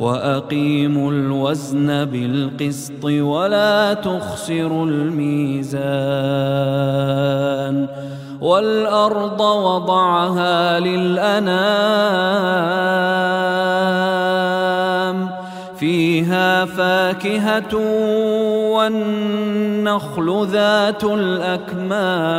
وأقيموا الوزن بالقسط ولا تخسروا الميزان والأرض وضعها للأنام فيها فاكهة والنخل ذات الأكمام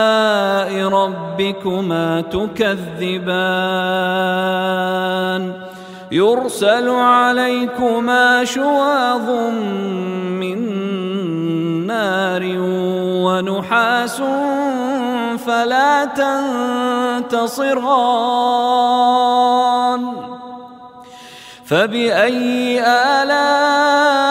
ربكما تكذبان يرسل عليكما شواظ من نار ونحاس فلا تنتصران فبأي آلاء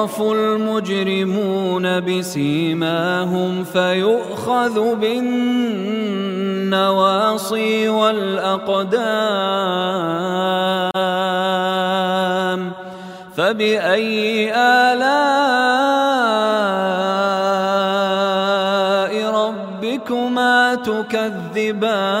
يعرف المجرمون بسيماهم فيؤخذ بالنواصي والأقدام فبأي آلاء ربكما تكذبان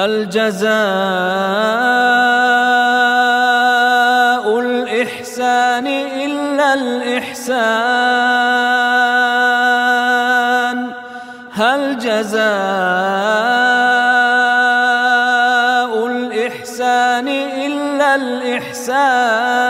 هل جزاء الإحسان إلا الإحسان؟ هل جزاء الإحسان إلا الإحسان؟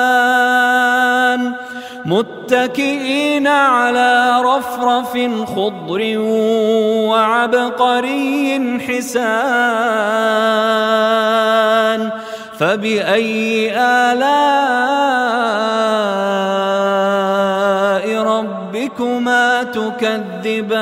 متكئين على رفرف خضر وعبقري حسان فبأي آلاء ربكما تكذبان؟